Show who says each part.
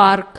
Speaker 1: парк.